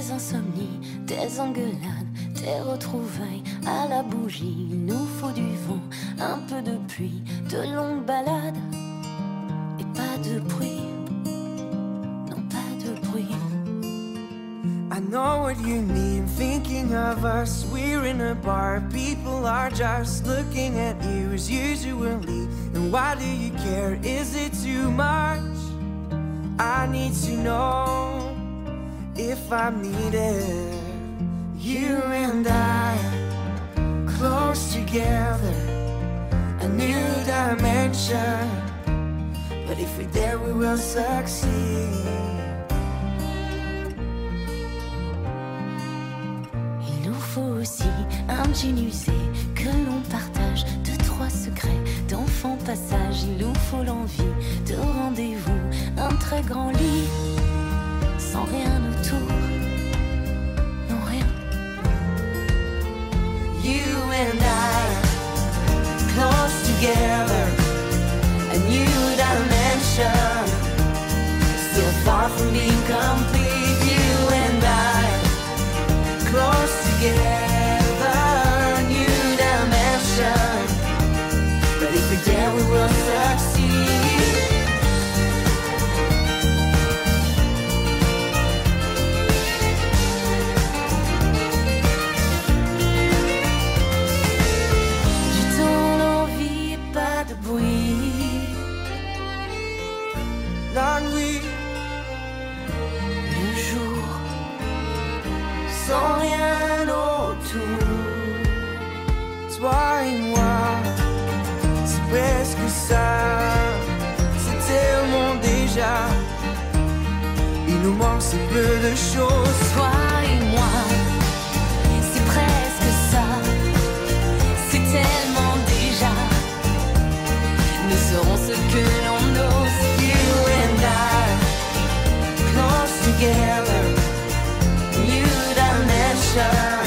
des insomnies, des engueulades, des retrouvailles à la bougie. Il nous faut du vent, un peu de pluie, de longues balades et pas de bruit. Non, pas de bruit. I know what you mean, thinking of us. We're in a bar, people are just looking at you as usually. And why do you care? Is it too much? I need to know if I'm needed. You and I, close together, a new dimension. But if we're there, we will succeed. Il nous faut aussi un usé que l'on partage deux trois secrets d'enfant passage. Il nous faut l'envie de rendez-vous, un très grand lit rien autour. Rien. You and I, close together, C'est tellement déjà. Il nous manque si peu de choses. toi et moi, c'est presque ça. C'est tellement déjà. Nous serons ce que l'on ose. You and I, close together. New dimension.